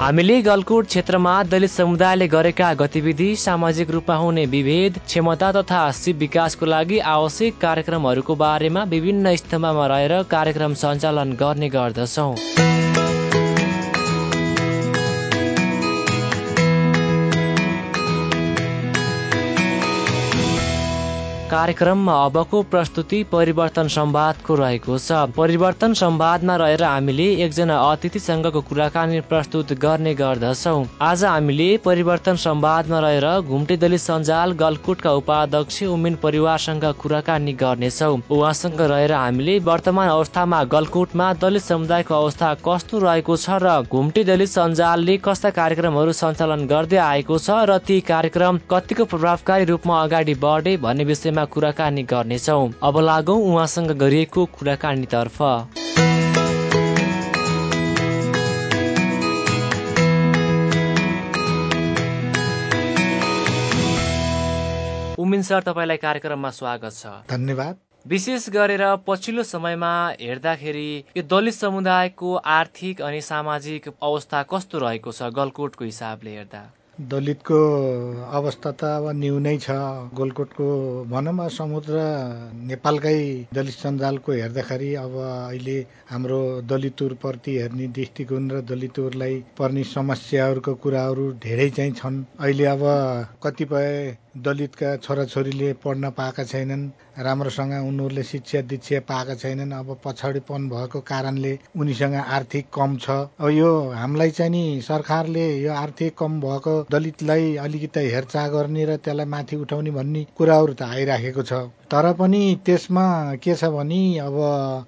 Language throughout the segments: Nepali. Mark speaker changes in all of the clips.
Speaker 1: हामीले गलकुट क्षेत्रमा दलित समुदायले गरेका गतिविधि सामाजिक रूपमा हुने विभेद क्षमता तथा शिव विकासको लागि आवश्यक कार्यक्रमहरूको बारेमा विभिन्न स्तम्भमा रहेर कार्यक्रम सञ्चालन गर्ने गर्दछौँ। कार्यक्रममा अबको प्रस्तुति परिवर्तन संवादको रहेको छ। परिवर्तन संवादमा रहेर हामीले एकजना अतिथिसँगको कुराकानी प्रस्तुत गर्ने गर्दछौ। आज हामीले परिवर्तन संवादमा रहेर घुम्टे दलित सञ्जाल गलकुटका उपाध्यक्ष उमिन परिवारसँग कुराकानी गर्नेछौ। उहाँसँग रहेर हामीले वर्तमान अवस्थामा गलकुटमा दलित समुदायको अवस्था कस्तो रहेको छ र घुम्टे दलित सञ्जालले कस्ता कार्यक्रमहरू सञ्चालन गर्दै आएको छ र ती कार्यक्रम कतिको प्रभावकारी रूपमा अगाडि बढे भन्ने विषयमा विषयमा कुराकानी गर्नेछौ। अब लागौ उहाँसँग गरिएको कुराकानीतर्फ उमिन सर तपाईँलाई कार्यक्रममा स्वागत छ।
Speaker 2: धन्यवाद।
Speaker 1: विशेष गरेर पछिल्लो समयमा हेर्दाखेरि यो दलित समुदायको आर्थिक अनि सामाजिक अवस्था कस्तो रहेको छ गलकोटको हिसाबले हेर्दा?
Speaker 2: दलितको अवस्था त अब न्यू नै छ। गोलकोटको भनौँ समुद्र नेपालकै दलित सञ्जालको हेर्दाखेरि अब अहिले हाम्रो दलितुरप्रति हेर्ने दृष्टिकोण र दलितुरलाई पर्ने समस्याहरूको कुराहरू धेरै चाहिँ छन्। अहिले अब कतिपय दलितका छोराछोरीले पढ्न पाएका छैनन् राम्रोसँग उनीहरूले शिक्षा दीक्षा पाएका छैनन्। अब पछाडिपन भएको कारणले उनीसँग आर्थिक कम छ। अब यो हामीलाई चाहिँ नि सरकारले यो आर्थिक कम भएको दलितलाई अलिकति हेरचाह गर्ने र त्यसलाई माथि उठाउने भन्ने कुराहरू त आइराखेको छ। तर पनि त्यसमा के छ भने अब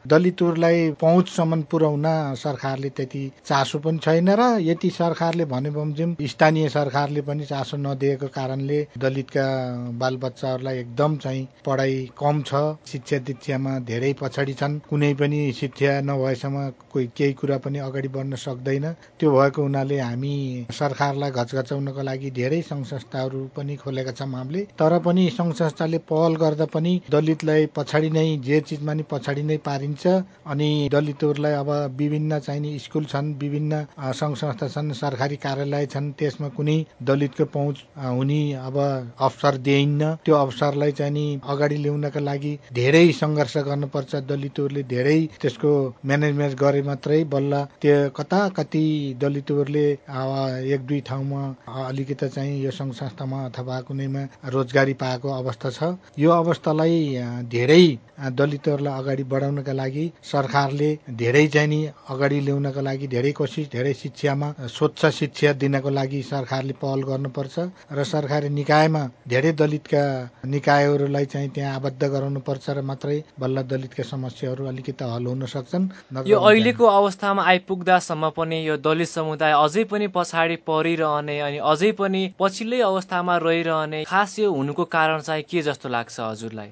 Speaker 2: दलितहरूलाई पहुँचसम्म पुर्याउन सरकारले त्यति चासो पनि छैन र यति सरकारले भने बमोजिम स्थानीय सरकारले पनि चासो नदिएको कारणले दलितका बालबच्चाहरूलाई एकदम चाहिँ पढाइ कम छ शिक्षा दीक्षामा धेरै पछाडि छन्। कुनै पनि शिक्षा नभएसम्म कोही केही कुरा पनि अगाडि बढ्न सक्दैन। त्यो भएको हुनाले हामी सरकारलाई घचघचाउनको लागि धेरै सङ्घ संस्थाहरू पनि खोलेका छौँ हामीले। तर पनि सङ्घ संस्थाले पहल गर्दा पनि दलितलाई पछाडि नै जे चिजमा नि पछाडि नै पारिन्छ। अनि दलितहरूलाई अब विभिन्न चाहिने स्कुल छन् विभिन्न सङ्घ संस्था छन् सरकारी कार्यालय छन् त्यसमा कुनै दलितको पहुँच हुने अब अवसर दिइन्न। त्यो अवसरलाई चाहिँ नि अगाडि ल्याउनका लागि धेरै सङ्घर्ष गर्नुपर्छ। दलितहरूले धेरै त्यसको म्यानेजमेन्ट गरे मात्रै बल्ल त्यो कता कति दलितहरूले एक दुई ठाउँमा अलिकति चाहिँ यो सङ्घ संस्थामा अथवा कुनैमा रोजगारी पाएको अवस्था छ। यो अवस्थालाई धेरै दलितहरूलाई अगाडि बढाउनका लागि सरकारले धेरै चाहिँ नि अगाडि ल्याउनका लागि धेरै कोसिस धेरै शिक्षामा स्वच्छ शिक्षा दिनको लागि सरकारले पहल गर्नुपर्छ र सरकारी निकायमा धेरै दलितका निकायहरूलाई चाहिँ त्यहाँ आबद्ध गराउनुपर्छ र मात्रै बल्ल दलितका समस्याहरू अलिकति हल हुन सक्छन्।
Speaker 1: यो अहिलेको अवस्थामा आइपुग्दासम्म पनि यो दलित समुदाय अझै पनि पछाडि परिरहने अनि अझै पनि पछिल्लै अवस्थामा रहिरहने खास यो हुनुको कारण चाहिँ के जस्तो लाग्छ हजुरलाई?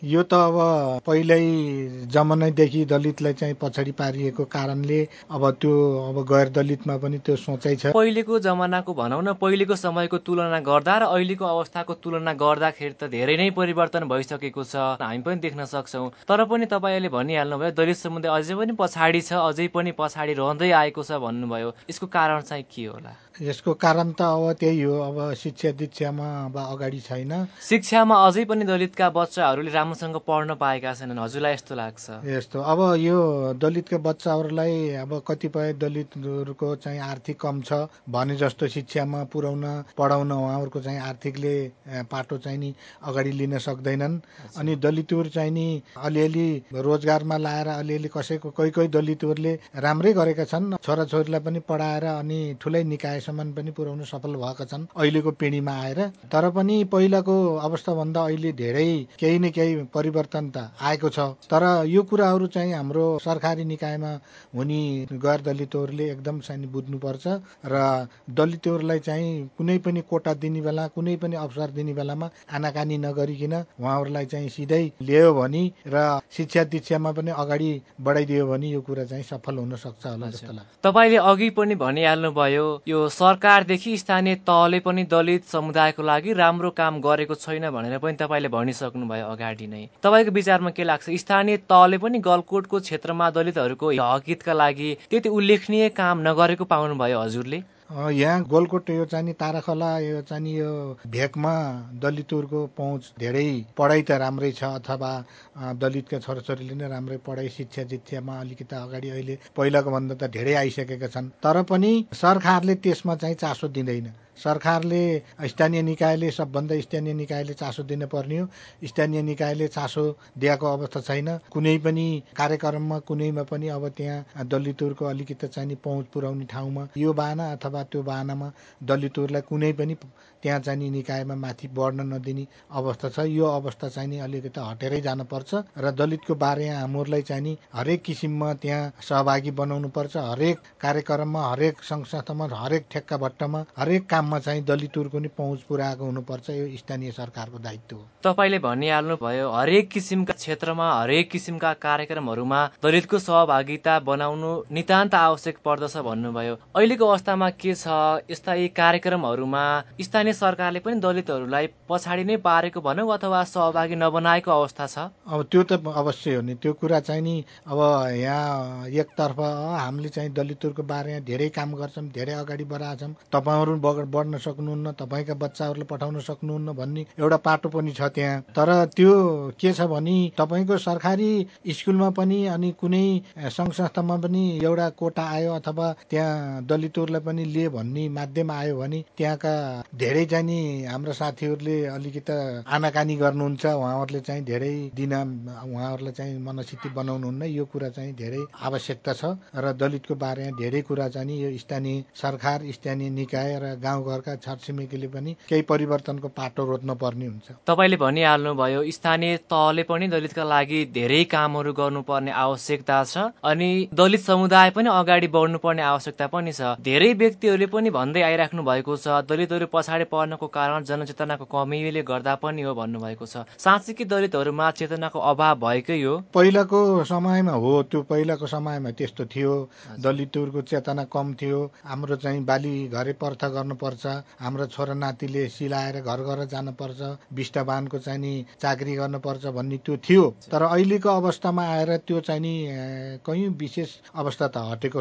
Speaker 2: यो त अब पहिल्यै जमानैदेखि दलितलाई चाहिँ पछाडि पारिएको कारणले अब त्यो अब गैर दलितमा पनि त्यो सोचाइ छ।
Speaker 1: पहिलेको जमानाको भनौँ न पहिलेको समयको तुलना गर्दा र अहिलेको अवस्थाको तुलना गर्दाखेरि त धेरै नै परिवर्तन भइसकेको छ हामी पनि देख्न सक्छौँ। तर पनि तपाईँले भनिहाल्नुभयो दलित समुदाय अझै पनि पछाडि छ अझै पनि पछाडि रहँदै आएको छ भन्नुभयो। यसको कारण चाहिँ के होला?
Speaker 2: यसको कारण त अब त्यही हो अब शिक्षा दीक्षामा अब अगाडि छैन।
Speaker 1: शिक्षामा अझै पनि दलितका बच्चाहरूले राम्रोसँग पढ्न पाएका छैनन्। हजुरलाई यस्तो लाग्छ।
Speaker 2: यस्तो। अब यो दलितका बच्चाहरूलाई अब कतिपय दलितहरूको चाहिँ आर्थिक कम छ भने जस्तो शिक्षामा पुर्याउन पढाउन उहाँहरूको चाहिँ आर्थिकले पाटो चाहिँ नि अगाडि लिन सक्दैनन्। अनि दलितहरू चाहिँ नि अलिअलि रोजगारमा लाएर अलिअलि कसैको कोही कोही दलितहरूले राम्रै गरेका छन्। छोराछोरीलाई पनि पढाएर अनि ठुलै निकाय सम्म पनि पुर्याउन सफल भएका छन् अहिलेको पिँढीमा आएर। तर पनि पहिलाको अवस्थाभन्दा अहिले धेरै केही न केही परिवर्तन त आएको छ। तर यो कुराहरू चाहिँ हाम्रो सरकारी निकायमा हुने गैर दलितहरूले एकदम चाहिँ बुझ्नुपर्छ र दलितहरूलाई चाहिँ कुनै पनि कोटा दिने बेला कुनै पनि अवसर दिने बेलामा आनाकानी नगरिकन उहाँहरूलाई चाहिँ सिधै लियो भने र शिक्षा दीक्षामा पनि अगाडि बढाइदियो भने यो कुरा चाहिँ सफल हुन सक्छ होला जस्तो लाग्छ।
Speaker 1: तपाईँले अघि पनि भनिहाल्नुभयो यो सरकारदेखि स्थानीय तहले पनि दलित समुदायको लागि राम्रो काम गरेको छैन भनेर पनि तपाईँले भनिसक्नुभयो अगाडि नै। तपाईँको विचारमा के लाग्छ? स्थानीय तहले पनि गलकोटको क्षेत्रमा दलितहरूको हकितका लागि त्यति उल्लेखनीय काम नगरेको पाउनुभयो हजुरले?
Speaker 2: यहाँ गोलकोट यो चाहिँ ताराखोला यो चाहिँ यो भेकमा दलितहरूको पहुँच धेरै पढाइ त राम्रै छ अथवा दलितका छोराछोरीले नै राम्रै पढाइ शिक्षा दिक्षामा अलिकति अगाडि अहिले पहिलाको भन्दा त धेरै आइसकेका छन्। तर पनि सरकारले त्यसमा चाहिँ चासो दिँदैन। सरकारले स्थानीय निकायले सबभन्दा स्थानीय निकायले चासो दिन पर्ने हो। स्थानीय निकायले चासो दिएको अवस्था छैन। कुनै पनि कार्यक्रममा कुनैमा पनि अब त्यहाँ दलितहरूको अलिकति चाहिँ पहुँच पुर्याउने ठाउँमा यो बाहना अथवा त्यो बाहनामा दलितहरूलाई कुनै पनि त्यहाँ चाहिँ निकायमा माथि बढ्न नदिने अवस्था छ। यो अवस्था चाहिँ नि अलिकति हटेरै जानुपर्छ र दलितको बारे हामीहरूलाई चाहिँ नि हरेक किसिममा त्यहाँ सहभागी बनाउनु पर्छ हरेक कार्यक्रममा हरेक सङ्घ संस्थामा हरेक ठेक्का भट्टामा हरेक काममा चाहिँ दलितहरूको नि पहुँच पुऱ्याएको हुनुपर्छ यो स्थानीय सरकारको दायित्व हो।
Speaker 1: तपाईँले भनिहाल्नु भयो हरेक किसिमका क्षेत्रमा हरेक किसिमका कार्यक्रमहरूमा दलितको सहभागिता बनाउनु नितान्त आवश्यक पर्दछ भन्नुभयो। अहिलेको अवस्थामा के छ? यस्ता यी कार्यक्रमहरूमा स्थानीय सरकारले पनि दलितहरूलाई पछाडि नै पारेको भनौँ अथवा सहभागी नबनाएको अवस्था छ?
Speaker 2: अब त्यो त अवश्य हो नि। त्यो कुरा चाहिँ नि अब यहाँ एकतर्फ हामीले चाहिँ दलितहरूको बारेमा धेरै काम गर्छौँ धेरै अगाडि बढाएछौँ। तपाईँहरू बढ्न सक्नुहुन्न तपाईँका बच्चाहरूलाई पठाउन सक्नुहुन्न भन्ने एउटा पाटो पनि छ त्यहाँ। तर त्यो के छ भने तपाईँको सरकारी स्कुलमा पनि अनि कुनै सङ्घ संस्थामा पनि एउटा कोटा आयो अथवा त्यहाँ दलितहरूलाई पनि लिए भन्ने माध्यम आयो भने त्यहाँका धेरै धेरै चाहिँ नि हाम्रो साथीहरूले अलिकति आनाकानी गर्नुहुन्छ। उहाँहरूले चाहिँ धेरै दिन उहाँहरूलाई चाहिँ मनस्थिति बनाउनुहुन्न। यो कुरा चाहिँ धेरै आवश्यकता छ र दलितको बारेमा धेरै कुरा चाहिँ यो स्थानीय सरकार स्थानीय निकाय र गाउँघरका छरछिमेकीले पनि केही परिवर्तनको पाटो रोज्न पर्ने हुन्छ।
Speaker 1: तपाईँले भनिहाल्नु भयो स्थानीय तहले पनि दलितका लागि धेरै कामहरू गर्नुपर्ने आवश्यकता छ अनि दलित समुदाय पनि अगाडि बढ्नुपर्ने आवश्यकता पनि छ। धेरै व्यक्तिहरूले पनि भन्दै आइराख्नु भएको छ दलितहरू पछाडि पर्नको कारण जनचेतनाको कमीले गर्दा पनि हो भन्नुभएको छ। साँच्चै कि दलितहरूमा चेतनाको अभाव भएकै हो।
Speaker 2: पहिलाको समयमा हो त्यो पहिलाको समयमा त्यस्तो थियो। दलितहरूको चेतना कम थियो। हाम्रो चाहिँ बाली घरै पर्थ गर्नुपर्छ हाम्रो छोरा नातिले सिलाएर घर घर जानुपर्छ। बिष्टबानको चाहिँ नि चाकरी गर्नुपर्छ भन्ने त्यो थियो। तर अहिलेको अवस्थामा आएर त्यो चाहिँ नि कहीँ विशेष अवस्था त हटेको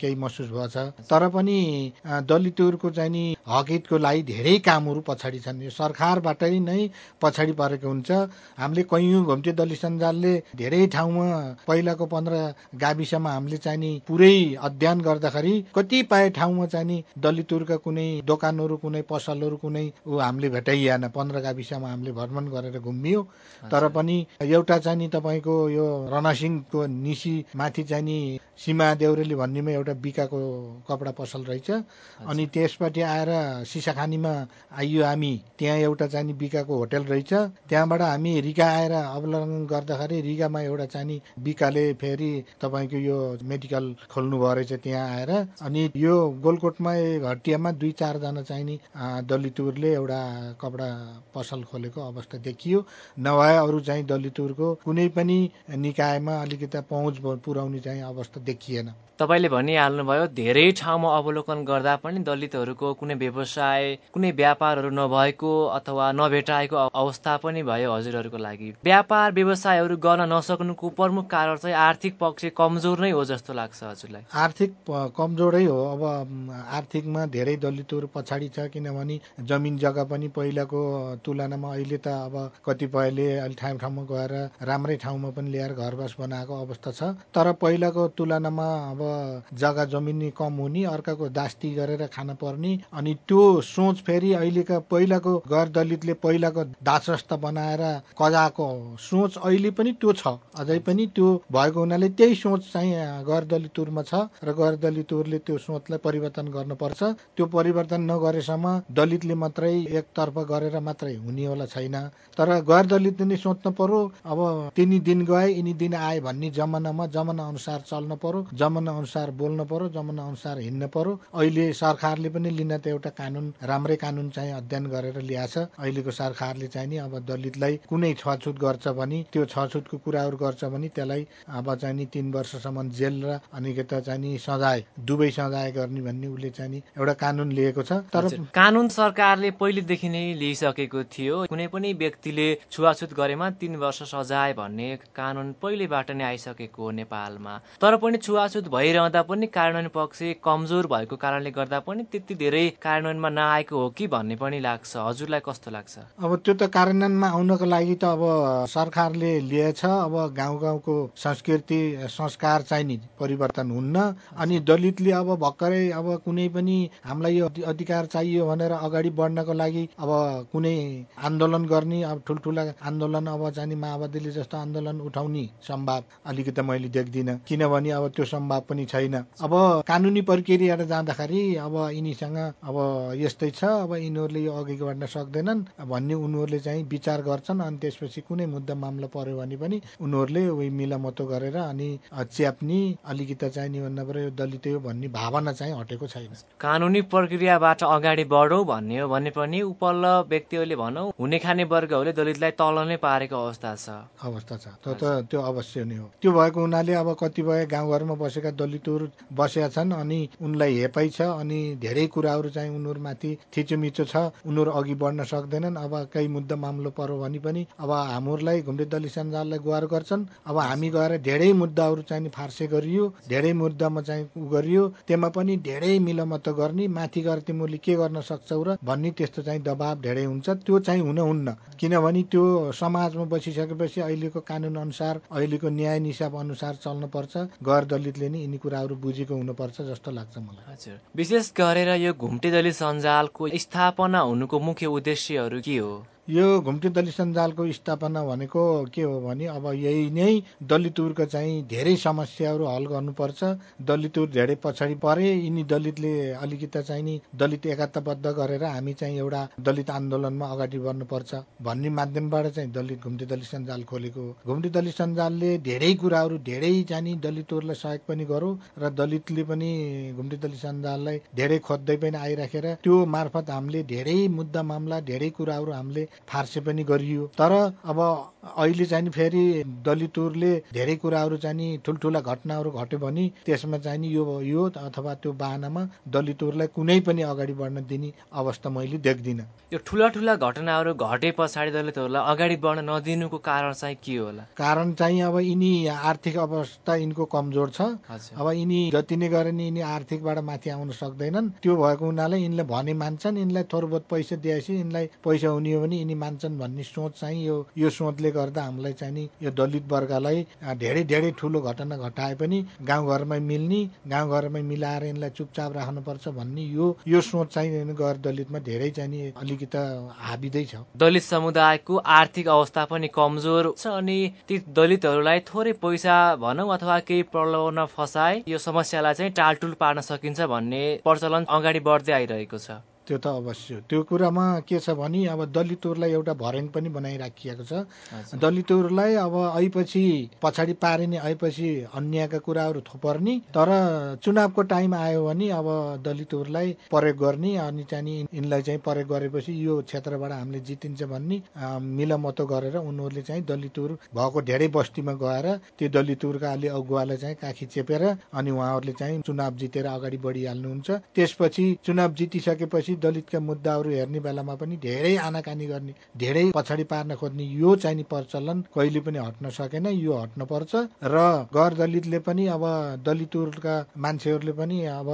Speaker 2: केही महसुस भएछ। तर पनि दलितहरूको चाहिँ नि हकितको लागि धेरै कामहरू पछाडि छन्। यो सरकारबाटै नै पछाडि परेको हुन्छ। हामीले कैयौँ घुम्टे दलित सञ्जालले धेरै ठाउँमा पहिलाको पन्ध्र गाविसमा हामीले चाहिँ नि पुरै अध्ययन गर्दाखेरि कतिपय ठाउँमा चाहिँ नि दलितहरूका कुनै दोकानहरू कुनै पसलहरू कुनै ऊ हामीले भेटाइएन। पन्ध्र गाविसमा हामीले भ्रमण गरेर घुमियो। तर पनि एउटा चाहिँ नि तपाईँको यो रणसिंहको निसी माथि चाहिँ नि सीमा देउरेली भन्नेमा एउटा बिकाको कपडा पसल रहेछ। अनि त्यसपछि आएर सिसाखानीमा आइयो हामी। त्यहाँ एउटा चाहिँ नि बिकाको होटेल रहेछ। त्यहाँबाट हामी रिगा आएर अवलम्बन गर्दाखेरि रिगामा एउटा चाहिँ नि बिकाले फेरि तपाईँको यो मेडिकल खोल्नु भयो रहेछ त्यहाँ आएर। अनि यो गोलकोटमा घटियामा दुई चारजना चाहिँ नि दलितहरूले एउटा कपडा पसल खोलेको अवस्था देखियो। नभए अरू चाहिँ दलितहरूको कुनै पनि निकायमा अलिकति पहुँच पुर्याउने चाहिँ अवस्था देखिएन।
Speaker 1: तपाईँले भनिहाल्नुभयो धेरै ठाउँमा अवलोकन गर्दा पनि दलितहरूको कुनै व्यवसाय कुनै व्यापारहरू नभएको अथवा नभेटाएको अवस्था पनि भयो हजुरहरूको लागि। व्यापार व्यवसायहरू गर्न नसक्नुको प्रमुख कारण चाहिँ आर्थिक पक्ष कमजोर नै हो जस्तो लाग्छ हजुरलाई।
Speaker 2: आर्थिक कमजोरै हो। अब आर्थिकमा धेरै दलितहरू पछाडि छ किनभने जमिन जग्गा पनि पहिलाको तुलनामा अहिले त अब कतिपयले अहिले ठाउँ ठाउँमा गएर राम्रै ठाउँमा पनि ल्याएर घरबास बनाएको अवस्था छ। तर पहिलाको तुलनामा अब जग्गा जमिन कम हुने अर्काको दास्ती गरेर खान पर्ने अनि त्यो सोच फेरि अहिलेका पहिलाको गैर दलितले पहिलाको दासस्थ बनाएर कजाको सोच अहिले पनि त्यो छ। अझै पनि त्यो भएको हुनाले त्यही सोच चाहिँ गैर दलितुरमा छ र गैर दलितहरूले त्यो सोचलाई परिवर्तन गर्नुपर्छ। त्यो परिवर्तन नगरेसम्म दलितले मात्रै एकतर्फ गरेर मात्रै हुने होला छैन। तर गैर दलितले नै सोच्नु पर्यो अब तिनी दिन गए यिनी दिन आए भन्ने जमानामा जमाना अनुसार चल्न पर्यो जमाना अनुसार बोल्न पर्यो जमाना अनुसार हिँड्न पर्यो। अहिले सरकारले पनि लिन त एउटा कानुन राम्रै कानुन चाहिँ अध्ययन गरेर ल्याछ अहिलेको सरकारले चाहिँ नि अब दलितलाई कुनै छुट गर्छ भने त्यो छुटको कुराहरू गर्छ भने त्यसलाई अब चाहिँ नि तिन वर्षसम्म जेल र अनि चाहिँ नि सजाय दुवै सजाय गर्ने भन्ने उसले चाहिँ नि एउटा कानुन लिएको छ
Speaker 1: तर कानुन सरकारले पहिलेदेखि नै लिइसकेको थियो। कुनै पनि व्यक्तिले छुवाछुत गरेमा तिन वर्ष सजाय भन्ने कानुन पहिलेबाट नै आइसकेको हो नेपालमा। तर पनि छुवाछुत भइरहँदा पनि कार्यान्वयन पक्ष कमजोर भएको कारणले गर्दा पनि त्यति धेरै कार्यान्वयनमा नआएको हो कि भन्ने पनि लाग्छ। हजुरलाई कस्तो लाग्छ?
Speaker 2: अब त्यो त कार्यान्वयनमा आउनको लागि त अब सरकारले लिएछ। अब गाउँ गाउँको संस्कृति संस्कार चाहिँ नि परिवर्तन हुन्न। अनि दलितले अब भर्खरै अब कुनै पनि हामीलाई यो अधिकार चाहियो भनेर अगाडि बढ्नको लागि अब कुनै आन्दोलन गर्ने अब ठुल्ठुला आन्दोलन अब जाने माओवादीले जस्तो आन्दोलन उठाउने सम्भाव अलिकति मैले देख्दिनँ। किनभने अब त्यो सम्भाव पनि छैन। अब कानुनी प्रक्रिया जाँदाखेरि अब यिनीसँग अब यस्तै छ अब यिनीहरूले यो अघि बढ्न सक्दैनन् भन्ने उनीहरूले चाहिँ विचार गर्छन् अनि त्यसपछि कुनै मुद्दा मामला पर्यो भने पनि उनीहरूले उही मिलामतो गरेर अनि च्याप्ने अलिकति चाहिँ नि भन्दा पऱ्यो दलित हो भन्ने भावना चाहिँ हटेको छैन।
Speaker 1: कानुनी प्रक्रियाबाट अगाडि बढौँ भन्ने हो। भने पनि उपल्ल व्यक्तिहरूले भनौँ हुने खाने वर्गहरूले दलितलाई तल नै पारेको अवस्था छ।
Speaker 2: अवस्था छ। त त्यो अवश्य नै हो। त्यो भएको हुनाले अब कतिपय गाउँघरमा बसेका दलितहरू बसेका छन् अनि उनलाई हेपाइ छ अनि धेरै कुराहरू चाहिँ उनीहरूमाथि थिचोमिचो छ। उनीहरू अघि बढ्न सक्दैनन्। अब केही मुद्दा मामलो पर्यो भने पनि अब हाम्रोलाई घुम्टे दलित सञ्जाललाई गुहार गर्छन्। अब हामी गएर धेरै मुद्दाहरू चाहिँ फार्से गरियो धेरै मुद्दामा चाहिँ उ गरियो। त्यसमा पनि धेरै मिलमत गर्ने माथि गएर तिमीले के गर्न सक्छौ र भन्ने त्यस्तो चाहिँ दबाब धेरै हुन्छ। त्यो चाहिँ हुन हुन्न किनभने त्यो समाजमा बसिसकेपछि अहिलेको कानुन अनुसार अहिलेको न्याय निसाब अनुसार चल्न पर्छ गैर दलितले नै यिनी कुराहरू बुझेको हुनुपर्छ जस्तो लाग्छ मलाई।
Speaker 1: हजुर। विशेष गरेर यो घुम्टे दलित सञ्जालको स्थापना हुनुको मुख्य उद्देश्यहरू के हो?
Speaker 2: यो घुम्टे दलित सञ्जालको स्थापना भनेको के हो भने अब यही नै दलितहरूको चाहिँ धेरै समस्याहरू हल गर्नुपर्छ। दलितहरू धेरै पछाडि परे यिनी दलितले अलिकति चाहिँ नि दलित एकताबद्ध गरेर हामी चाहिँ एउटा दलित आन्दोलनमा अगाडि बढ्नुपर्छ भन्ने माध्यमबाट चाहिँ दलित घुम्टे दलित सञ्जाल खोलेको घुम्टे दलित सञ्जालले धेरै कुराहरू धेरै चाहिँ दलितहरूलाई सहयोग पनि गरौँ र दलितले पनि घुम्टे दलित सञ्जाललाई धेरै खोज्दै पनि आइराखेर त्यो मार्फत हामीले धेरै मुद्दा मामला धेरै कुराहरू हामीले फार्से पनि गरियो। तर अब अहिले चाहिँ फेरि दलितहरूले धेरै कुराहरू चाहिँ ठुल्ठुला घटनाहरू घट्यो भने त्यसमा चाहिँ यो यो अथवा त्यो बाहनामा दलितहरूलाई कुनै पनि अगाडि बढ्न दिने अवस्था मैले देख्दिनँ।
Speaker 1: यो ठुला ठुला घटनाहरू घटे पछाडि दलितहरूलाई अगाडि बढ्न नदिनुको कारण चाहिँ के होला?
Speaker 2: कारण चाहिँ अब यिनी आर्थिक अवस्था यिनको कमजोर छ। अब यिनी जति नै गरे नि यिनी आर्थिकबाट माथि आउन सक्दैनन्। त्यो भएको हुनाले यिनले भने मान्छन् यिनलाई थोर बहुत पैसा दिएपछि यिनलाई पैसा हुने हो भने यिनी मान्छन् भन्ने सोच चाहिँ यो यो सोचले गर्दा हामीलाई चाहिँ नि यो दलित वर्गलाई धेरै धेरै ठुलो घटना घटाए पनि गाउँघरमै मिल्ने गाउँघरमै मिलाएर यिनलाई चुपचाप राख्नुपर्छ भन्ने यो यो सोच चाहिँ गैर दलितमा धेरै चाहिँ नि अलिकति हाबिँदै छ।
Speaker 1: दलित समुदायको आर्थिक अवस्था पनि कमजोर छ अनि ती दलितहरूलाई थोरै पैसा भनौँ अथवा केही प्रलोभन फसाए यो समस्यालाई चाहिँ टालटुल पार्न सकिन्छ भन्ने प्रचलन अगाडि बढ्दै आइरहेको छ।
Speaker 2: त्यो त अवश्य त्यो कुरामा के छ भने अब दलितहरूलाई एउटा भर्याङ पनि बनाइराखिएको छ। दलितहरूलाई अब आएपछि पछाडि पारिने आएपछि अन्यका कुराहरू थोपर्ने तर चुनावको टाइम आयो भने अब दलितहरूलाई प्रयोग गर्ने अनि चाहिँ यिनलाई चाहिँ प्रयोग गरेपछि यो क्षेत्रबाट हामीले जितिन्छ भन्ने मिलमतो गरेर उनीहरूले चाहिँ दलितहरू भएको धेरै बस्तीमा गएर त्यो दलितहरूका अलि अगुवालाई चाहिँ काखी चेपेर अनि उहाँहरूले चाहिँ चुनाव जितेर अगाडि बढिहाल्नुहुन्छ। त्यसपछि चुनाव जितिसकेपछि पछि दलितका मुद्दाहरू हेर्ने बेलामा पनि धेरै आनाकानी गर्ने धेरै पछाडि पार्न खोज्ने यो चाहिँ प्रचलन कहिले पनि हट्न सकेन यो हट्न पर्छ र गैर दलितले पनि अब दलितहरूका मान्छेहरूले पनि अब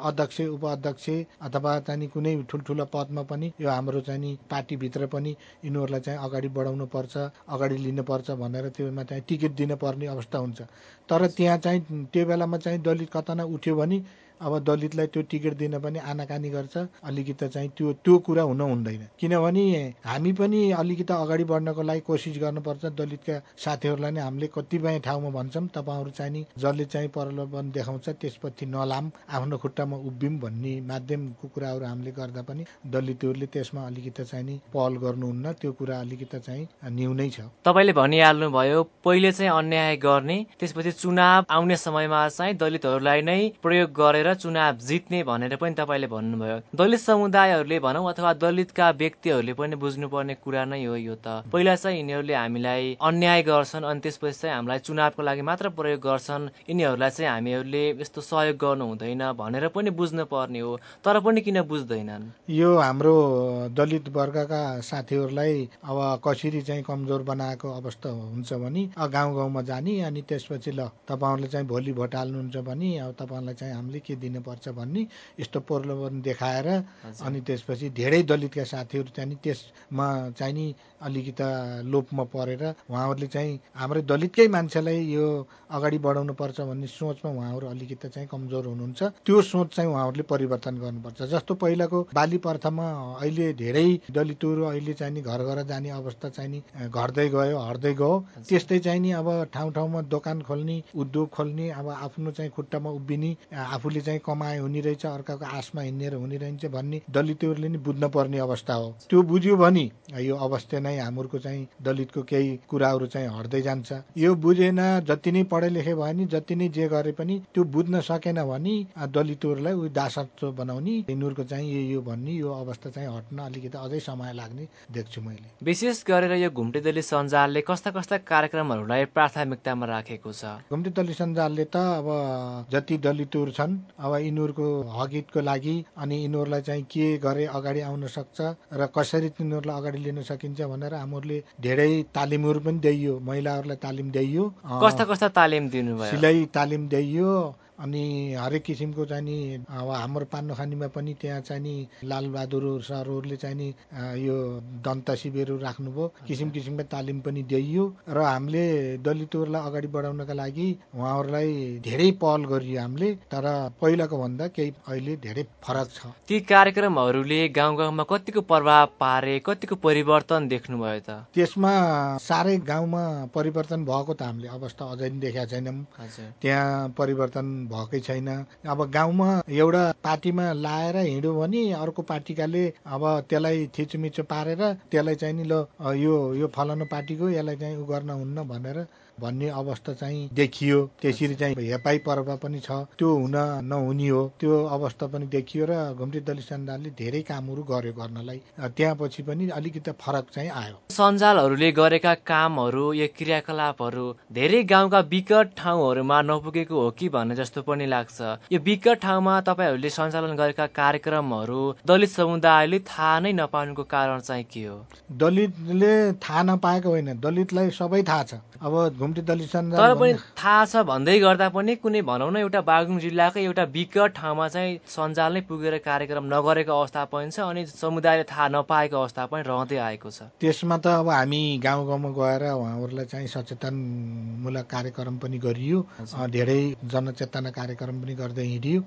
Speaker 2: अध्यक्ष उपाध्यक्ष अथवा चाहिँ कुनै ठुल्ठुलो पदमा पनि यो हाम्रो चाहिँ पार्टीभित्र पनि यिनीहरूलाई चाहिँ अगाडि बढाउनु पर्छ अगाडि लिनुपर्छ भनेर त्योमा चाहिँ टिकट दिनुपर्ने अवस्था हुन्छ। तर त्यहाँ चाहिँ त्यो बेलामा चाहिँ दलित कता उठ्यो भने अब दलितलाई त्यो टिकट दिन पनि आनाकानी गर्छ। अलिकति चाहिँ त्यो त्यो कुरा हुन हुँदैन। किनभने हामी पनि अलिकति अगाडि बढ्नको लागि कोसिस गर्नुपर्छ। दलितका साथीहरूलाई नै हामीले कतिपय ठाउँमा भन्छौँ तपाईँहरू चाहिँ नि जसले चाहिँ प्रलोभन देखाउँछ त्यसपछि नलाम आफ्नो खुट्टामा उभिम भन्ने माध्यमको कुराहरू हामीले गर्दा पनि दलितहरूले त्यसमा अलिकति चाहिँ नि पहल गर्नुहुन्न। त्यो कुरा अलिकति चाहिँ न्यूनै छ।
Speaker 1: तपाईँले भनिहाल्नु भयो पहिले चाहिँ अन्याय गर्ने त्यसपछि चुनाव आउने समयमा चाहिँ दलितहरूलाई नै प्रयोग गरेर गरेर चुनाव जित्ने भनेर पनि तपाईँले भन्नुभयो। दलित समुदायहरूले भनौँ अथवा दलितका व्यक्तिहरूले पनि बुझ्नुपर्ने कुरा नै हो यो त। पहिला चाहिँ यिनीहरूले हामीलाई अन्याय गर्छन् अनि त्यसपछि चाहिँ हामीलाई चुनावको लागि मात्र प्रयोग गर्छन्। यिनीहरूलाई चाहिँ हामीहरूले यस्तो सहयोग गर्नु हुँदैन भनेर पनि बुझ्नु पर्ने हो तर पनि किन बुझ्दैनन्?
Speaker 2: यो हाम्रो दलित वर्गका साथीहरूलाई अब कसरी चाहिँ कमजोर बनाएको अवस्था हुन्छ भने गाउँ गाउँमा जाने अनि त्यसपछि ल तपाईँहरूले चाहिँ भोलि भोट हाल्नुहुन्छ भने अब तपाईँहरूलाई चाहिँ हामीले के दिनुपर्छ भन्ने यस्तो प्रलोभन देखाएर अनि त्यसपछि धेरै दलितका साथीहरू चाहिँ त्यसमा चाहिँ नि अलिकति लोपमा परेर उहाँहरूले चाहिँ हाम्रो दलितकै मान्छेलाई यो अगाडि बढाउनु पर्छ भन्ने सोचमा उहाँहरू अलिकति चाहिँ कमजोर हुनुहुन्छ। त्यो सोच चाहिँ उहाँहरूले परिवर्तन गर्नुपर्छ। जस्तो पहिलाको बाली प्रथामा अहिले धेरै दलितहरू अहिले चाहिँ नि घर घर जाने अवस्था चाहिँ नि घट्दै गयो हट्दै गयो। त्यस्तै चाहिँ नि अब ठाउँ ठाउँमा दोकान खोल्ने उद्योग खोल्ने अब आफ्नो चाहिँ खुट्टामा उभिने आफूले चाहिँ कमाए हुने रहेछ अर्काको आशमा हिँडेर हुने रहेछ भन्ने दलितहरूले नि बुझ्न पर्ने अवस्था हो। त्यो बुझ्यो भने यो अवस्था नै हाम्रो चाहिँ दलितको केही कुराहरू चाहिँ हट्दै जान्छ। यो बुझेन जति नै पढे लेखे भयो भने जति नै जे गरे पनि त्यो बुझ्न सकेन भने दलितहरूलाई उयो दासत्व बनाउने यिनीहरूको चाहिँ यो यो भन्ने यो अवस्था चाहिँ हट्न अलिकति अझै समय लाग्ने देख्छु मैले।
Speaker 1: विशेष गरेर यो घुम्टे दलित सञ्जालले कस्ता कस्ता कार्यक्रमहरूलाई प्राथमिकतामा राखेको छ?
Speaker 2: घुम्टे दलित सञ्जालले त अब जति दलितहरू छन् अब यिनीहरूको हकितको लागि अनि यिनीहरूलाई चाहिँ के गरे अगाडि आउन सक्छ र कसरी तिनीहरूलाई अगाडि लिन सकिन्छ भनेर हामीहरूले धेरै तालिमहरू पनि दिइयो महिलाहरूलाई तालिम दिइयो।
Speaker 1: कस्ता कस्ता तालिम दिनुभयो?
Speaker 2: सिलाइ तालिम दिइयो अनि हरेक किसिमको चाहिँ नि अब हाम्रो पान्नोखानीमा पनि त्यहाँ चाहिँ नि लालबहादुर सरहरूले चाहिँ नि यो दन्त शिविरहरू राख्नुभयो। किसिम किसिमको तालिम पनि दिइयो र हामीले दलितहरूलाई अगाडि बढाउनका लागि उहाँहरूलाई धेरै पहल गरियो हामीले। तर पहिलाको भन्दा केही अहिले धेरै फरक छ।
Speaker 1: ती कार्यक्रमहरूले गाउँ गाउँमा कतिको प्रभाव पारे कतिको परिवर्तन देख्नुभयो त?
Speaker 2: त्यसमा साह्रै गाउँमा परिवर्तन भएको त हामीले अवस्था अझै पनि देखाएको छैनौँ। त्यहाँ परिवर्तन भएकै छैन। अब गाउँमा एउटा पार्टीमा लाएर हिँड्यो भने अर्को पार्टीकाले अब त्यसलाई थिचोमिचो पारेर त्यसलाई चाहिँ नि ल यो यो फलानु पार्टीको यसलाई चाहिँ उ गर्न हुन्न भनेर भन्ने अवस्था चाहिँ देखियो। त्यसरी चाहिँ हेपाई पर्व पनि छ। त्यो हुन नहुने हो। त्यो अवस्था पनि देखियो र घुम्ती दलित सञ्जालले धेरै कामहरू गर्यो गर्नलाई। त्यहाँपछि पनि अलिकति फरक चाहिँ आयो।
Speaker 1: सञ्जालहरूले गरेका कामहरू या क्रियाकलापहरू धेरै गाउँका विकट ठाउँहरूमा नपुगेको हो कि भन्ने जस्तो पनि लाग्छ। यो विकट ठाउँमा तपाईँहरूले सञ्चालन गरेका कार्यक्रमहरू दलित समुदायले थाहा नै नपाउनुको कारण चाहिँ के हो?
Speaker 2: दलितले थाहा नपाएको होइन। दलितलाई सबै थाहा छ। अब
Speaker 1: तर पनि थाहा छ भन्दै गर्दा पनि कुनै भनौँ न एउटा बागलुङ जिल्लाकै एउटा विकट ठाउँमा चाहिँ सञ्जाल नै पुगेर कार्यक्रम नगरेको अवस्था पनि छ अनि समुदायले थाहा नपाएको अवस्था पनि रहँदै आएको छ।
Speaker 2: त्यसमा त अब हामी गाउँ गाउँमा गएर उहाँहरूलाई चाहिँ सचेतनमूलक कार्यक्रम पनि गरियो। धेरै जनचेतना कार्यक्रम पनि गर्दै हिँडियो।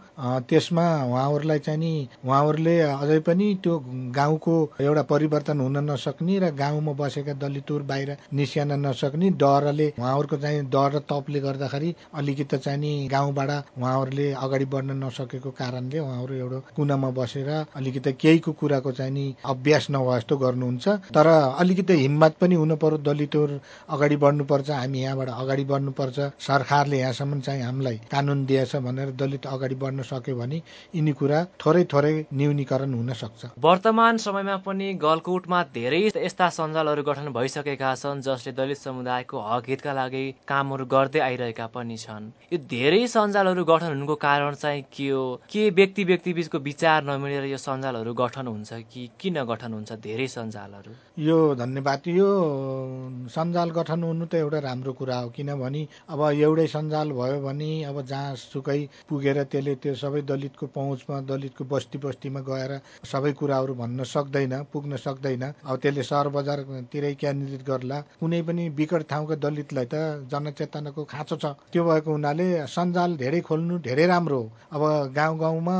Speaker 2: त्यसमा उहाँहरूलाई चाहिँ नि उहाँहरूले अझै पनि त्यो गाउँको एउटा परिवर्तन हुन नसक्ने र गाउँमा बसेका दलितहरू बाहिर निस्कन नसक्ने डरले उहाँहरूको चाहिँ डर र तपले गर्दाखेरि अलिकति चाहिँ नि गाउँबाट उहाँहरूले अगाडि बढ्न नसकेको कारणले उहाँहरू एउटा कुनामा बसेर अलिकति केहीको कुराको चाहिँ नि अभ्यास नभए जस्तो गर्नुहुन्छ। तर अलिकति हिम्मत पनि हुनु पर्यो दलितहरू अगाडि बढ्नुपर्छ हामी यहाँबाट अगाडि बढ्नुपर्छ सरकारले यहाँसम्म चाहिँ हामीलाई कानुन दिएछ भनेर दलित अगाडि बढ्न सक्यो भने यिनी कुरा थोरै थोरै न्यूनीकरण हुन सक्छ।
Speaker 1: वर्तमान समयमा पनि गलकुटमा धेरै यस्ता सञ्जालहरू गठन भइसकेका छन् जसले दलित समुदायको हक हितका लागि कामहरू गर्दै आइरहेका पनि छन्। यो धेरै सञ्जालहरू गठन हुनुको कारण चाहिँ के हो? के व्यक्ति व्यक्ति बिचको विचार नमिलेर यो सञ्जालहरू गठन हुन्छ कि किन गठन हुन्छ धेरै सञ्जालहरू?
Speaker 2: यो धन्यवाद। यो सञ्जाल गठन हुनु त एउटा राम्रो कुरा हो किनभने अब एउटै सञ्जाल भयो भने अब जहाँ सुकै पुगेर त्यसले त्यो सबै दलितको पहुँचमा दलितको बस्ती बस्तीमा गएर सबै कुराहरू भन्न सक्दैन पुग्न सक्दैन। अब त्यसले सहर बजारतिरै केन्द्रित गर्ला। कुनै पनि विकट ठाउँको दलितलाई त जनचेतनाको खाँचो छ। त्यो भएको हुनाले सञ्जाल धेरै खोल्नु धेरै राम्रो हो। अब गाउँ गाउँमा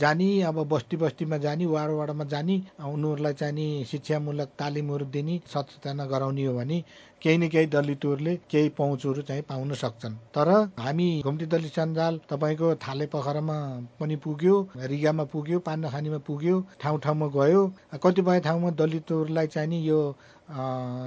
Speaker 2: जाने अब बस्ती बस्तीमा जाने वार्ड वार्डमा जाने उनीहरूलाई चाहिँ शिक्षामूलक तालिमहरू दिने सचेतना गराउने हो भने केही न केही दलितहरूले केही पहुँचहरू चाहिँ पाउन सक्छन्। तर हामी घुम्ती दलित सञ्जाल तपाईँको थाले पोखरामा पनि पुग्यो रिगामा पुग्यो पान्डाखानीमा पुग्यो ठाउँ ठाउँमा गयो। कतिपय ठाउँमा दलितहरूलाई चाहिँ नि यो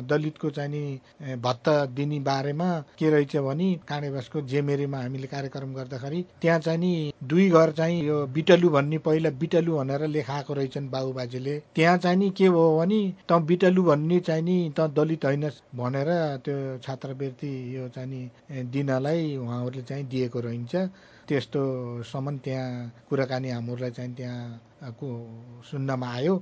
Speaker 2: दलितको चाहिँ नि भत्ता दिने बारेमा के रहेछ भने काँडे जेमेरीमा हामीले कार्यक्रम गर्दाखेरि त्यहाँ चाहिँ नि दुई घर चाहिँ यो बिटलु भन्ने पहिला बिटलु भनेर लेखाएको रहेछन् बाबुबाजेले। त्यहाँ चाहिँ नि के हो भने त बिटलु भन्ने चाहिँ नि त दलित होइन भनेर त्यो छात्रवृत्ति यो चाहिँ दिनलाई उहाँहरूले चाहिँ दिएको रहन्छ। त्यस्तोसम्म त्यहाँ कुराकानी हाम्रोलाई चाहिँ त्यहाँ सुन्नमा आयो।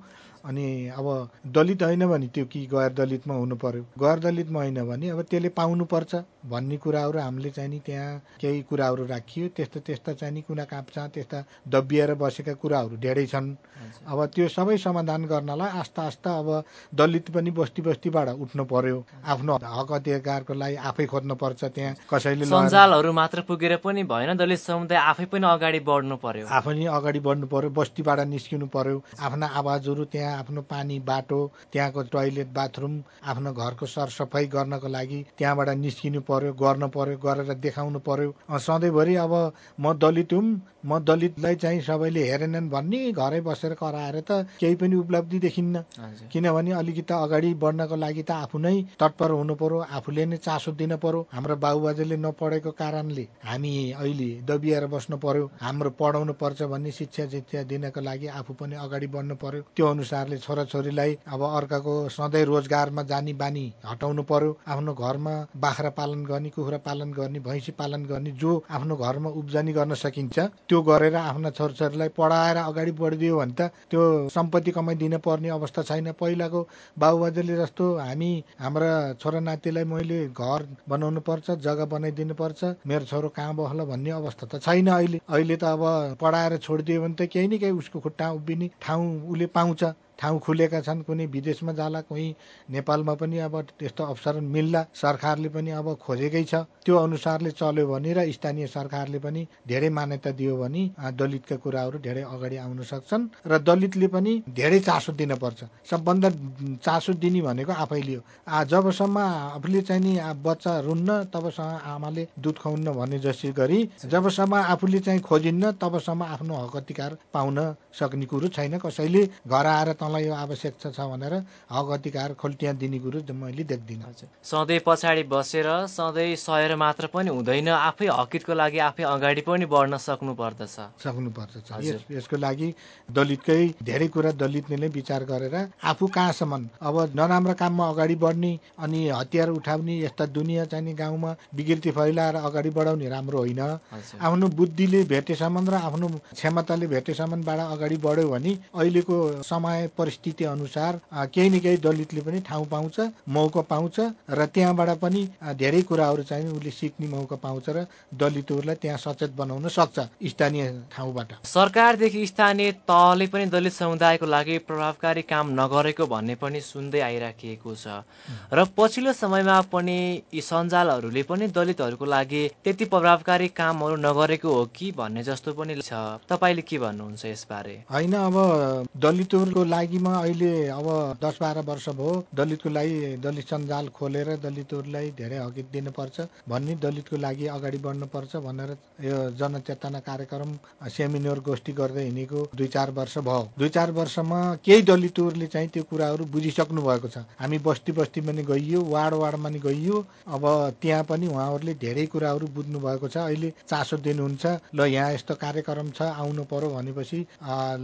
Speaker 2: अनि अब दलित होइन भने त्यो कि गैर दलितमा हुनु पर्यो? गैर दलितमा होइन भने अब त्यसले पाउनुपर्छ भन्ने कुराहरू हामीले चाहिँ नि त्यहाँ केही कुराहरू राखियो। त्यस्तो त्यस्ता चाहिँ नि कुना काप्चा त्यस्ता दबिएर बसेका कुराहरू धेरै छन्। अब त्यो सबै समाधान गर्नलाई आस्ता आस्ता अब दलित पनि बस्ती बस्तीबाट उठ्नु पर्यो। आफ्नो हक अधिकारको लागि आफै खोज्नु पर्छ त्यहाँ। कसैले
Speaker 1: सञ्जालहरू मात्र पुगेर पनि भएन। दलित समुदाय आफै पनि अगाडि बढ्नु पर्यो।
Speaker 2: आफै अगाडि बढ्नु पर्यो बस्तीबाट निस्किनु पर्यो। आफ्ना आवाजहरू त्यहाँ आफ्नो पानी बाटो त्यहाँको टोयलेट बाथरुम आफ्नो घरको सरसफाइ गर्नको लागि त्यहाँबाट निस्किनु पर्यो गर्न पर्यो गरेर देखाउनु पर्यो। सधैँभरि अब म दलित हुँ म दलितलाई चाहिँ सबैले हेरेनन् भन्ने घरै बसेर कराएर त केही पनि उपलब्धि देखिन्न। किनभने अलिकति अगाडि बढ्नको लागि त आफू नै तत्पर हुनु पर्यो आफूले नै चासो दिन पर्यो। हाम्रो बाबुबाजेले नपढेको कारणले हामी अहिले दबिएर बस्नु पर्यो हाम्रो पढाउनु पर्छ भन्ने शिक्षा शिक्षा दिनको लागि आफू पनि अगाडि बढ्नु पर्यो। त्यो अनुसारले छोराछोरीलाई अब अर्काको सधैँ रोजगारमा जाने बानी हटाउनु पर्यो। आफ्नो घरमा बाख्रा पालन गर्ने कुखुरा पालन गर्ने भैँसी पालन गर्ने जो आफ्नो घरमा उब्जनी गर्न सकिन्छ त्यो गरेर आफ्ना छोराछोरीलाई पढाएर अगाडि बढिदियो भने त त्यो सम्पत्ति कमाइदिन पर्ने अवस्था छैन। पहिलाको बाबुबाजेले जस्तो हामी हाम्रा छोरा नातिलाई मैले घर बनाउनु पर्छ जग्गा बनाइदिनु पर्छ मेरो छोरो कहाँ बस्ला भन्ने अवस्था त छैन अहिले। अहिले त अब पढाएर छोडिदियो भने त केही न केही उसको खुट्टा उभिने ठाउँ उसले पाउँछ। ठाउँ खुलेका छन् कुनै विदेशमा जाला कोही नेपालमा पनि अब त्यस्तो अवसर मिल्ला। सरकारले पनि अब खोजेकै छ। त्यो अनुसारले चल्यो भने र स्थानीय सरकारले पनि धेरै मान्यता दियो भने दलितका कुराहरू धेरै अगाडि आउन सक्छन् र दलितले पनि धेरै चासो दिनपर्छ। सबभन्दा चासो दिने भनेको आफैले हो। जबसम्म आफूले चाहिँ नि बच्चा रुन्न तबसम्म आमाले दुध खुवाउन्न भने जसै गरी जबसम्म आफूले चाहिँ खोजिन्न तबसम्म आफ्नो हक अधिकार पाउन सक्ने कुरो छैन। कसैले घर आएर मलाई यो आवश्यक छ भनेर हक अधिकार खोल्टिया दिने कुरो मैले देख्दिनँ।
Speaker 1: सधैँ पछाडि बसेर सधैँ सहेर मात्र पनि हुँदैन आफै हकितको लागि आफै अगाडि पनि बढ्न सक्नु पर्दछ
Speaker 2: सक्नु पर्दछ यसको लागि दलितकै धेरै कुरा दलितले नै विचार गरेर आफू कहाँसम्म? अब नराम्रो काममा अगाडि बढ्ने अनि हतियार उठाउने यस्ता दुनियाँ चाहिँ गाउँमा विकृति फैलाएर अगाडि बढाउने राम्रो होइन। आफ्नो बुद्धिले भेटेसम्म र आफ्नो क्षमताले भेटेसम्मबाट अगाडि बढ्यो भने अहिलेको समय परिस्थिति अनुसार केही न केही दलितले पनि ठाउँ पाउँछ मौका पाउँछ र त्यहाँबाट पनि धेरै कुराहरू चाहिँ उसले सिक्ने मौका पाउँछ र दलितहरूलाई त्यहाँ सचेत बनाउन सक्छ स्थानीय ठाउँबाट।
Speaker 1: सरकारदेखि स्थानीय तहले पनि दलित समुदायको लागि प्रभावकारी काम नगरेको भन्ने पनि सुन्दै आइराखिएको छ। र पछिल्लो समयमा पनि यी सञ्जालहरूले पनि दलितहरूको लागि त्यति प्रभावकारी कामहरू नगरेको हो कि भन्ने जस्तो पनि छ। तपाईँले के भन्नुहुन्छ यसबारे?
Speaker 2: होइन अब दलितहरूको लागिमा अहिले अब दस बाह्र वर्ष भयो। दलितको लागि दलित सञ्जाल खोलेर दलितहरूलाई धेरै हकित दिनुपर्छ भन्ने दलितको लागि अगाडि बढ्नुपर्छ भनेर यो जनचेतना कार्यक्रम सेमिनार गोष्ठी गर्दै हिँडेको दुई चार वर्ष भयो। दुई चार वर्षमा केही दलितहरूले चाहिँ त्यो कुराहरू बुझिसक्नु भएको छ। हामी बस्ती बस्ती पनि गइयो वार्ड वार्डमा नि गइयो। अब त्यहाँ पनि उहाँहरूले धेरै कुराहरू बुझ्नु भएको छ। अहिले चासो दिनुहुन्छ ल यहाँ यस्तो कार्यक्रम छ आउनु पर्यो भनेपछि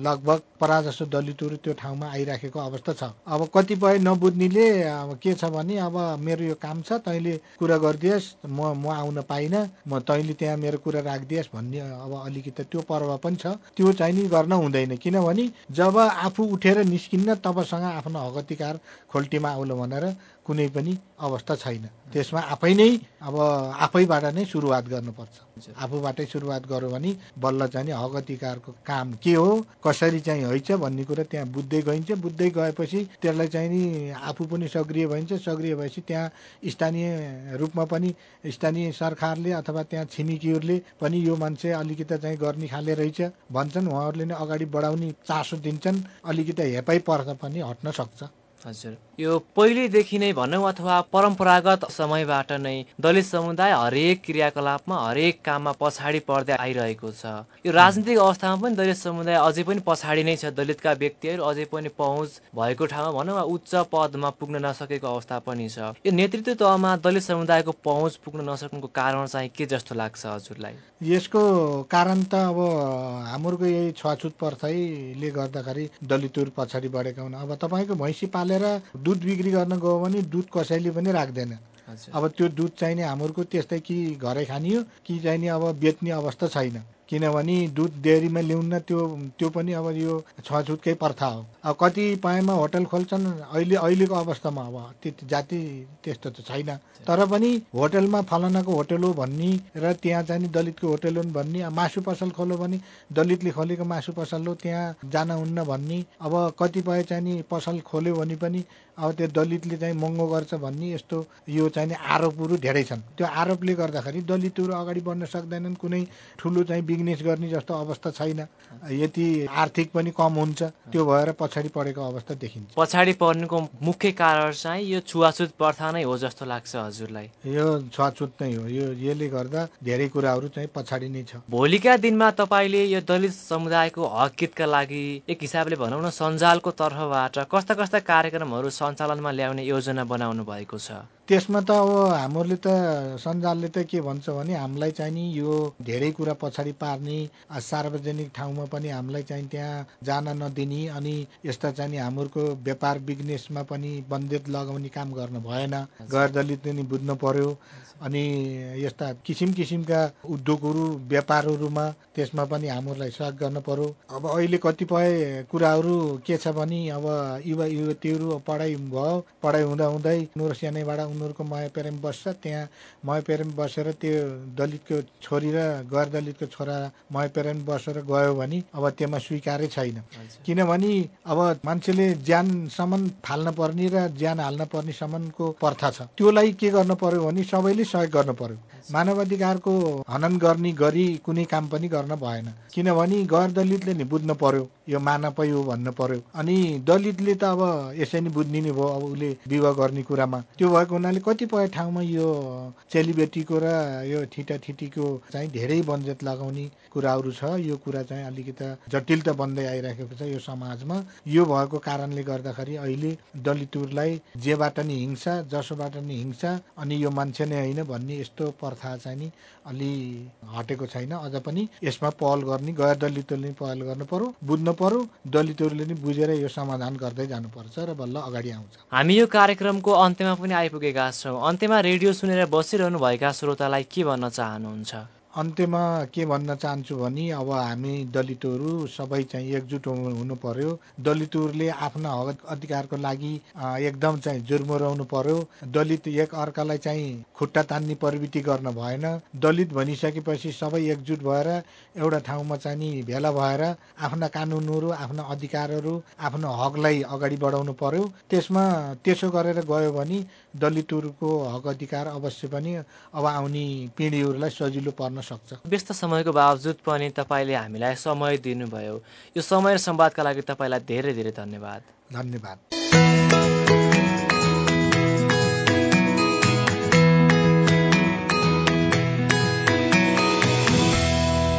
Speaker 2: लगभग पराजसो दलितहरू त्यो ठाउँमा आइराखेको अवस्था छ। अब कतिपय नबुझ्नेले अब के छ भने अब मेरो यो काम छ तैँले कुरा गरिदियोस् म म आउन पाइनँ म तैँले त्यहाँ मेरो कुरा राखिदियोस् भन्ने अब अलिकति त्यो पर्व पनि छ। त्यो चाहिँ नि गर्न हुँदैन। किनभने जब आफू उठेर निस्किन्न तबसँग आफ्नो हक अधिकार खोल्टीमा आउलो भनेर कुनै पनि अवस्था छैन। त्यसमा आफै नै अब आफैबाट नै सुरुवात गर्नुपर्छ। आफूबाटै सुरुवात गर्यो भने बल्ल चाहिँ हक अधिकारको काम के हो कसरी चाहिँ हैछ भन्ने कुरा त्यहाँ बुझ्दै गइन्छ। बुझ्दै गएपछि त्यसलाई चाहिँ नि आफू पनि सक्रिय भइन्छ। सक्रिय भएपछि त्यहाँ स्थानीय रूपमा पनि स्थानीय सरकारले अथवा त्यहाँ छिमेकीहरूले पनि यो मान्छे अलिकति चाहिँ गर्ने खाले रहेछ भन्छन्। उहाँहरूले नै अगाडि बढाउने चासो दिन्छन्। अलिकति हेपाइ पर्दा पनि हट्न सक्छ।
Speaker 1: हजुर। यो पहिलेदेखि नै भनौँ अथवा परम्परागत समयबाट नै दलित समुदाय हरेक क्रियाकलापमा हरेक काममा पछाडि पर्दै आइरहेको छ। यो राजनीतिक अवस्थामा पनि दलित समुदाय अझै पनि पछाडि नै छ। दलितका व्यक्तिहरू अझै पनि पहुँच भएको ठाउँमा भनौँ उच्च पदमा पुग्न नसकेको अवस्था पनि छ। यो नेतृत्व तहमा दलित समुदायको पहुँच पुग्न नसक्नुको कारण चाहिँ के जस्तो लाग्छ हजुरलाई?
Speaker 2: यसको कारण त अब हाम्रो यही छुवाछुत प्रथाले गर्दाखेरि दलितहरू पछाडि बढेका हुन्। अब तपाईँको भैँसी पालेर दुध बिक्री गर्न गयो भने दुध कसैले पनि राख्दैन। अब त्यो दुध चाहिने हाम्रो त्यस्तै कि घरै खाने हो कि चाहिने अब बेच्ने अवस्था छैन। किनभने दुध डेरीमा ल्याउन त्यो त्यो पनि अब यो छुवाछुतकै प्रथा हो। अब कतिपयमा होटल खोल्छन् अहिले अहिलेको अवस्थामा अब त्यति जाति त्यस्तो त छैन। तर पनि होटलमा फलानाको होटल हो भन्ने र त्यहाँ चाहिँ दलितको होटल हो भन्ने मासु पसल खोल्यो भने दलितले खोलेको मासु पसल हो त्यहाँ जान हुन्न भन्ने अब कतिपय चाहिँ पसल खोल्यो भने पनि अब त्यो दलितले चाहिँ महँगो गर्छ भन्ने यस्तो यो चाहिँ आरोपहरू धेरै छन्। त्यो आरोपले गर्दाखेरि दलितहरू अगाडि बढ्न सक्दैनन् कुनै ठुलो चाहिँ बिजनेस गर्ने जस्तो अवस्था छैन। यति आर्थिक पनि कम हुन्छ। त्यो भएर पछाडि परेको अवस्था देखिन्छ।
Speaker 1: पछाडि पर्नुको मुख्य कारण चाहिँ यो छुवाछुत प्रथा नै हो जस्तो लाग्छ हजुरलाई।
Speaker 2: यो छुवाछुत नै हो। यो यसले गर्दा धेरै कुराहरू चाहिँ पछाडि नै छ।
Speaker 1: भोलिका दिनमा तपाईँले यो दलित समुदायको हकितका लागि एक हिसाबले भनौँ न सञ्जालको तर्फबाट कस्ता कस्ता कार्यक्रमहरू सञ्चालनमा ल्याउने योजना बनाउनु भएको छ?
Speaker 2: त्यसमा त अब हाम्रोले त सञ्जालले त के भन्छ भने हामीलाई चाहिँ नि यो धेरै कुरा पछाडि पार्ने सार्वजनिक ठाउँमा पनि हामीलाई चाहिँ त्यहाँ जान नदिने अनि यस्ता चाहिँ नि हाम्रो व्यापार बिजनेसमा पनि बन्देज लगाउने काम गर्न भएन। गैर दलितले नि बुझ्नु पर्यो अनि यस्ता किसिम किसिमका उद्योगहरू व्यापारहरूमा त्यसमा पनि हाम्रोलाई सहयोग गर्नु पर्यो। अब अहिले कतिपय कुराहरू के छ भने अब युवा युवतीहरू पढाइ भयो पढाइ हुँदा हुँदै सानैबाट उनीहरूको माया प्रेम बस्छ त्यहाँ माया प्रेम बसेर त्यो दलितको छोरी र गैर दलितको छोरा माया प्रेम बसेर गयो भने अब त्यसमा स्वीकारै छैन। किनभने अब मान्छेले ज्यानसम्म फाल्न पर्ने र ज्यान हाल्न पर्ने सम्मको प्रथा छ। त्योलाई के गर्नु पर्यो भने सबैले सहयोग गर्नु पर्यो। मानव अधिकारको हनन गर्ने गरी कुनै काम पनि गर्न भएन। किनभने गैर दलितले नि बुझ्नु पर्यो यो मानवै हो भन्नु पर्यो। अनि दलितले त अब यसै नै बुझ्ने नै भयो अब उसले विवाह गर्ने कुरामा। त्यो भएको हुनाले कतिपय ठाउँमा यो चेलीबेटीको र यो थिटाथिटीको चाहिँ धेरै बन्जेत लगाउने कुराहरू छ। यो कुरा चाहिँ अलिकति जटिलता बन्दै आइरहेको छ यो समाजमा। यो भएको कारणले गर्दाखेरि अहिले दलितहरूलाई जेबाट नि हिंसा जसोबाट नि हिंसा अनि यो मान्छे नै होइन भन्ने यस्तो प्रथा चाहिँ नि अलि हटेको छैन। अझ पनि यसमा पहल गर्ने गैर दलितहरूले पहल गर्नु पर्यो बुझ्नु पर्यो दलितहरूले नि बुझेर यो समाधान गर्दै जानुपर्छ र बल्ल अगाडि आउँछ।
Speaker 1: हामी यो कार्यक्रमको अन्त्यमा पनि आइपुगेका छौँ। अन्त्यमा रेडियो सुनेर बसिरहनु भएका श्रोतालाई के भन्न चाहनुहुन्छ?
Speaker 2: अन्त्यमा के भन्न चाहन्छु भने अब हामी दलितहरू सबै चाहिँ एकजुट हुनु पर्यो। दलितहरूले आफ्ना हक अधिकारको लागि एकदम चाहिँ जुर्मुराउनु पर्यो। दलित एक अर्कालाई चाहिँ खुट्टा तान्ने प्रवृत्ति गर्न भएन। दलित भनिसकेपछि सबै एकजुट भएर एउटा ठाउँमा चाहिँ नि भेला भएर आफ्ना कानुनहरू आफ्ना अधिकारहरू आफ्नो हकलाई अगाडि बढाउनु पर्यो। त्यसमा त्यसो गरेर गयो भने दलितहरूको हक अधिकार अवश्य पनि अब आउने पिँढीहरूलाई सजिलो पर्न सक्छ।
Speaker 1: व्यस्त समयको बावजुद पनि तपाईँले हामीलाई समय दिनुभयो। यो समय र संवादका लागि तपाईँलाई धेरै धेरै धन्यवाद।
Speaker 2: धन्यवाद।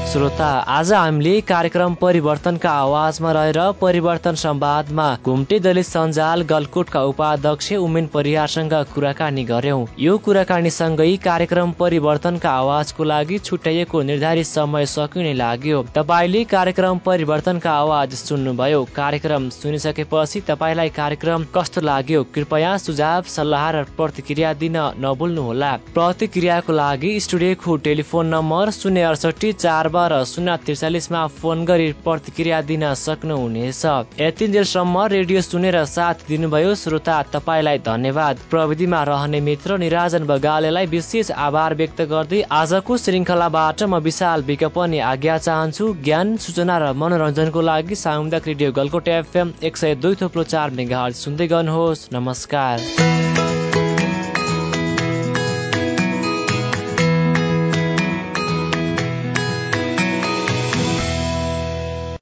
Speaker 1: श्रोता आज हामीले कार्यक्रम परिवर्तनका आवाजमा रहेर परिवर्तन संवादमा घुम्टे दलित सञ्जाल गलकोटका उपाध्यक्ष उमेन परियारसँग कुराकानी गर्यौं। यो कुराकानी सँगै कार्यक्रम परिवर्तनका आवाजको लागि छुट्याइएको निर्धारित समय सकिने लाग्यो। तपाईँले कार्यक्रम परिवर्तनका आवाज सुन्नुभयो। कार्यक्रम सुनिसकेपछि तपाईँलाई कार्यक्रम कस्तो लाग्यो? कृपया सुझाव सल्लाह र प्रतिक्रिया दिन नभुल्नुहोला। प्रतिक्रियाको लागि स्टुडियोको टेलिफोन नम्बर शून्य अडसठी चार बाह्र शून्य त्रिचालिसमा फोन गरी प्रतिक्रिया दिन सक्नुहुनेछ। यतिन्जेलसम्म रेडियो सुनेर साथ दिनुभयो श्रोता तपाईँलाई धन्यवाद। प्रविधिमा रहने मित्र निराजन बगालेलाई विशेष आभार व्यक्त गर्दै आजको श्रृङ्खलाबाट म विशाल विज्ञापन आज्ञा चाहन्छु। ज्ञान सूचना र मनोरञ्जनको लागि सामुदायिक रेडियो गलकोट एफएम एक सय दुई थोप्लो चार मेगा सुन्दै गर्नुहोस्। नमस्कार।